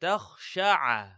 تخشع